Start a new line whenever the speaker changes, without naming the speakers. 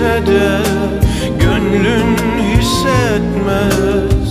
de gönlün hissetmez.